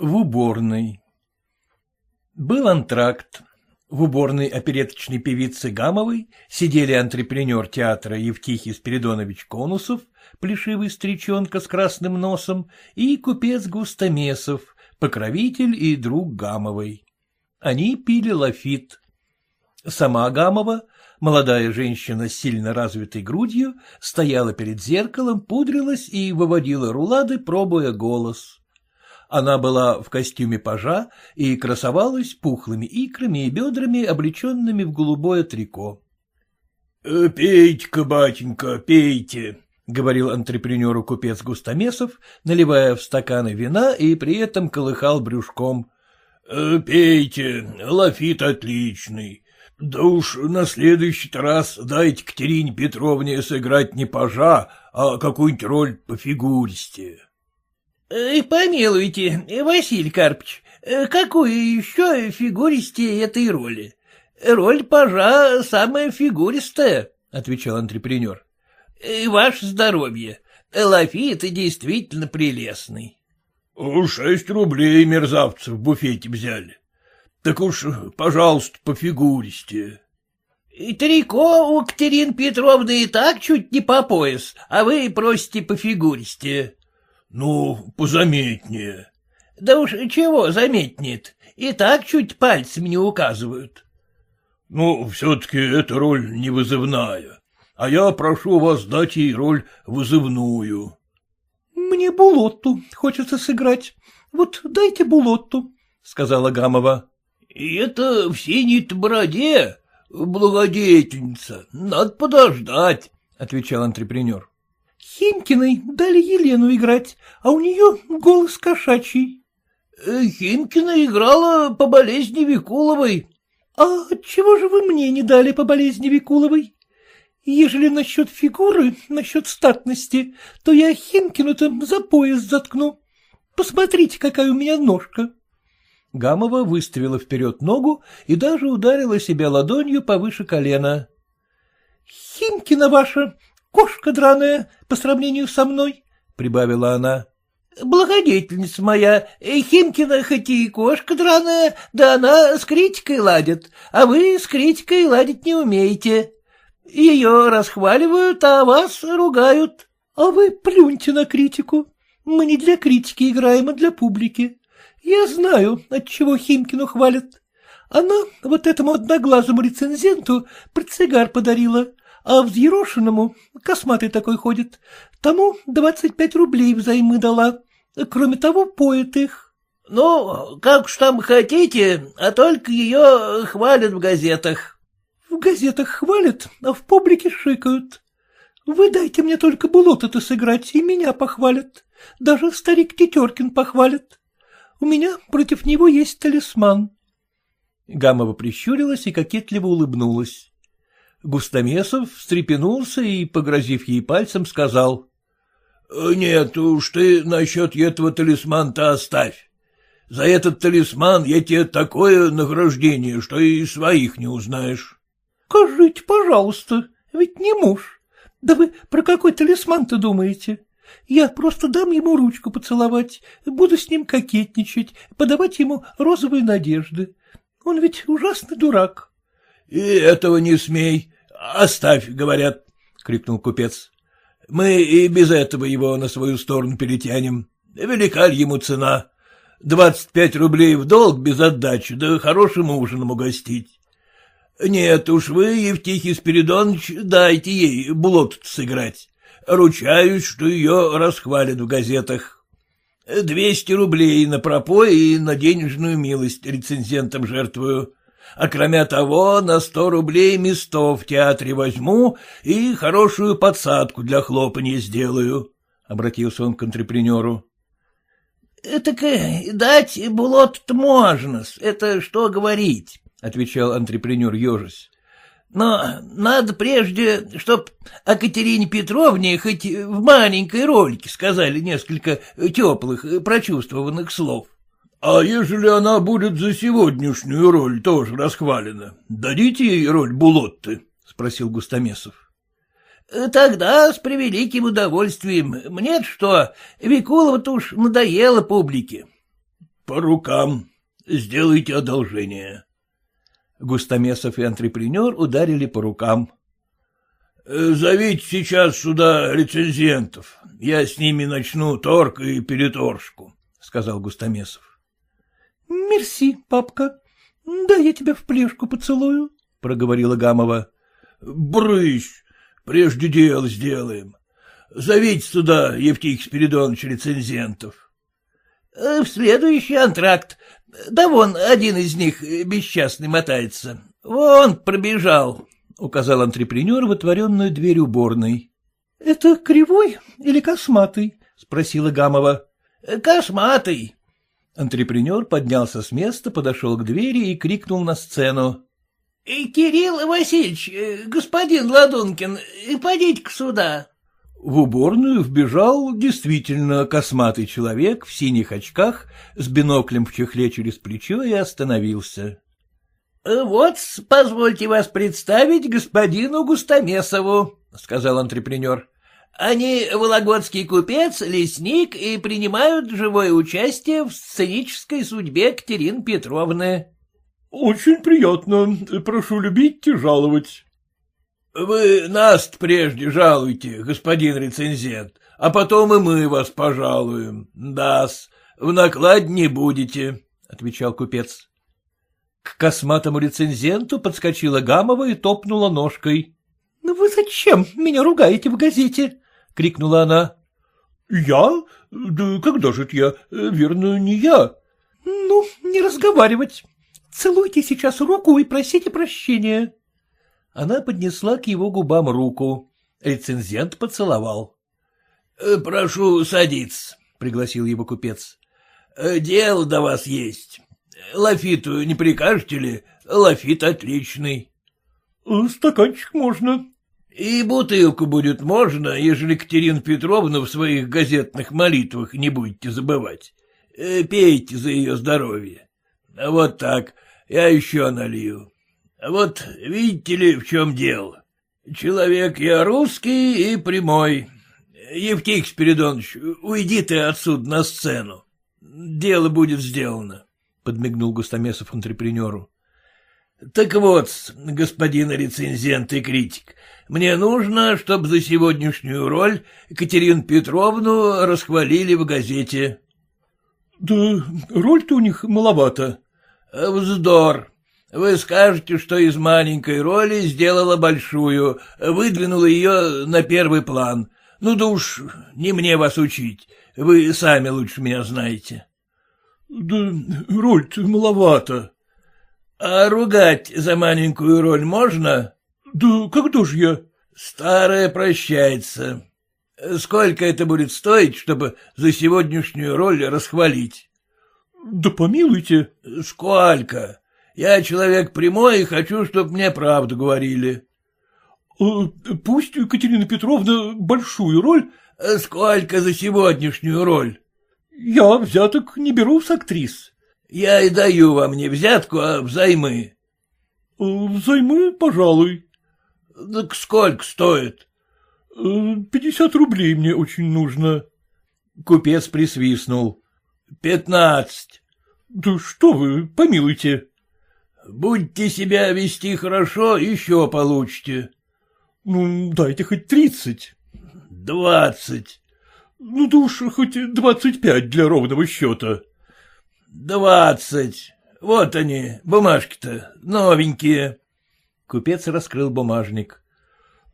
В уборной Был антракт. В уборной опереточной певицы Гамовой сидели антрепренер театра Евтихий Спиридонович Конусов, плешивый стричонка с красным носом, и купец Густомесов, покровитель и друг Гамовой. Они пили лафит. Сама Гамова, молодая женщина с сильно развитой грудью, стояла перед зеркалом, пудрилась и выводила рулады, пробуя голос. Она была в костюме пажа и красовалась пухлыми икрами и бедрами, облеченными в голубое трико. «Э, — Пейте-ка, батенька, пейте, — говорил антрепренеру купец Густомесов, наливая в стаканы вина и при этом колыхал брюшком. «Э, — Пейте, лафит отличный. Да уж на следующий раз дайте Катерине Петровне сыграть не пажа, а какую-нибудь роль по фигуристе. Э, — Помилуйте, Василий Карпович, э, какую еще фигуристе этой роли? Роль пажа самая фигуристая, — отвечал антрепренер. — Ваше здоровье. Лафит действительно прелестный. — Шесть рублей мерзавцев в буфете взяли. Так уж, пожалуйста, по фигуристе. — Трико у Катерины Петровны и так чуть не по пояс, а вы просите по фигуристе. — Ну, позаметнее. — Да уж чего заметнет, и так чуть пальцем не указывают. — Ну, все-таки эта роль не вызывная, а я прошу вас дать ей роль вызывную. — Мне Булотту хочется сыграть. Вот дайте Булотту, — сказала Гамова. — И это в синей бороде, благодетельница, надо подождать, — отвечал антрепренер. Химкиной дали Елену играть, а у нее голос кошачий. Э, — Химкина играла по болезни Викуловой. — А чего же вы мне не дали по болезни Викуловой? Ежели насчет фигуры, насчет статности, то я Химкину-то за пояс заткну. Посмотрите, какая у меня ножка. Гамова выставила вперед ногу и даже ударила себя ладонью повыше колена. — Химкина ваша кошка драная по сравнению со мной, — прибавила она. — Благодетельница моя, Химкина хоть и кошка драная, да она с критикой ладит, а вы с критикой ладить не умеете. Ее расхваливают, а вас ругают. — А вы плюньте на критику. Мы не для критики играем, а для публики. Я знаю, от чего Химкину хвалят. Она вот этому одноглазому рецензенту портсигар подарила, а взъерошенному, косматый такой ходит, тому двадцать пять рублей взаймы дала. Кроме того, поет их. — Ну, как уж там хотите, а только ее хвалят в газетах. — В газетах хвалят, а в публике шикают. Вы дайте мне только булота-то сыграть, и меня похвалят. Даже старик Тетеркин похвалит. У меня против него есть талисман. Гамова прищурилась и кокетливо улыбнулась. Густомесов встрепенулся и, погрозив ей пальцем, сказал. «Э, — Нет уж ты насчет этого талисмана-то оставь. За этот талисман я тебе такое награждение, что и своих не узнаешь. — Скажите, пожалуйста, ведь не муж. Да вы про какой талисман-то думаете? Я просто дам ему ручку поцеловать, буду с ним кокетничать, подавать ему розовые надежды. Он ведь ужасный дурак. — И этого не смей. Оставь, говорят, — крикнул купец. — Мы и без этого его на свою сторону перетянем. Велика ли ему цена? Двадцать пять рублей в долг без отдачи, да хорошим ужином угостить. Нет уж вы, Евтихий Спиридонович, дайте ей булот сыграть. Ручаюсь, что ее расхвалят в газетах. Двести рублей на пропой и на денежную милость рецензентам жертвую а кроме того на сто рублей местов в театре возьму и хорошую подсадку для хлопанья сделаю, — обратился он к антрепренеру. — Так э, дать булот-то можно, это что говорить, — отвечал антрепренер ежась. — Но надо прежде, чтоб о Катерине Петровне хоть в маленькой ролике сказали несколько теплых, прочувствованных слов. — А ежели она будет за сегодняшнюю роль тоже расхвалена, дадите ей роль Булотты? — спросил Густомесов. — Тогда с превеликим удовольствием. Мне что, Викулова-то уж надоело публике. По рукам. Сделайте одолжение. Густомесов и антрепренер ударили по рукам. Э, — Зовите сейчас сюда рецензентов. Я с ними начну торг и переторжку, — сказал Густомесов. — Мерси, папка. Да я тебя в плешку поцелую, — проговорила Гамова. — Брысь, прежде дело сделаем. Зовите сюда Евтихий Спиридонович рецензентов. Э, — В следующий антракт. Да вон один из них бесчастный мотается. Вон пробежал, — указал антрепренер в отворенную дверь уборной. — Это кривой или косматый? — спросила Гамова. — Косматый. Антрепренер поднялся с места, подошел к двери и крикнул на сцену. — Кирилл Васильевич, э, господин Ладункин, подите-ка сюда. В уборную вбежал действительно косматый человек в синих очках с биноклем в чехле через плечо и остановился. Э, — Вот, позвольте вас представить господину Густомесову, — сказал антрепренер. — Они вологодский купец, лесник и принимают живое участие в сценической судьбе Катерины Петровны. — Очень приятно. Прошу любить и жаловать. — Вы нас прежде жалуйте, господин рецензент, а потом и мы вас пожалуем. Да-с, в наклад не будете, — отвечал купец. К косматому рецензенту подскочила Гамова и топнула ножкой. — Ну вы зачем меня ругаете в газете? — крикнула она. — Я? Да когда же это я? Верно, не я. — Ну, не разговаривать. Целуйте сейчас руку и просите прощения. Она поднесла к его губам руку. Рецензент поцеловал. — Прошу садиться, — пригласил его купец. — Дело до вас есть. Лафиту не прикажете ли? Лафит отличный. — Стаканчик можно. — И бутылку будет можно, ежели Катерина Петровна в своих газетных молитвах не будете забывать. Э, пейте за ее здоровье. Вот так, я еще налью. Вот видите ли, в чем дело. Человек я русский и прямой. Евтих Спиридонович, уйди ты отсюда на сцену. Дело будет сделано подмигнул Густомесов антрепренеру. — Так вот, господин рецензент и критик, мне нужно, чтобы за сегодняшнюю роль Катерину Петровну расхвалили в газете. — Да роль-то у них маловато. — Вздор. Вы скажете, что из маленькой роли сделала большую, выдвинула ее на первый план. Ну да уж не мне вас учить, вы сами лучше меня знаете. — Да роль-то маловато. — А ругать за маленькую роль можно? — Да когда же я? — Старая прощается. Сколько это будет стоить, чтобы за сегодняшнюю роль расхвалить? — Да помилуйте. — Сколько? Я человек прямой и хочу, чтобы мне правду говорили. — Пусть Екатерина Петровна большую роль. — Сколько за сегодняшнюю роль? Я взяток не беру с актрис. Я и даю вам не взятку, а взаймы. Э, взаймы, пожалуй. Так сколько стоит? Э, пятьдесят рублей мне очень нужно. Купец присвистнул. Пятнадцать. Да что вы, помилуйте. Будьте себя вести хорошо, еще получите. Ну, дайте хоть тридцать. Двадцать. Ну да уж хоть двадцать пять для ровного счета. Двадцать. Вот они, бумажки-то, новенькие. Купец раскрыл бумажник.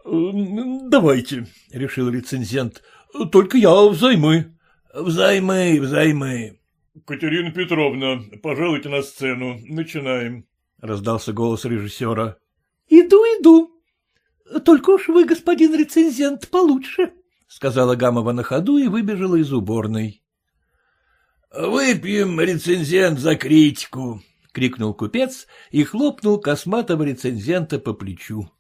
«Э, — Давайте, — решил рецензент, — только я взаймы. — Взаймы, взаймы. — Катерина Петровна, пожалуйте на сцену, начинаем, — раздался голос режиссера. — Иду, иду. Только уж вы, господин рецензент, получше. — сказала Гамова на ходу и выбежала из уборной. — Выпьем, рецензент, за критику! — крикнул купец и хлопнул косматого рецензента по плечу.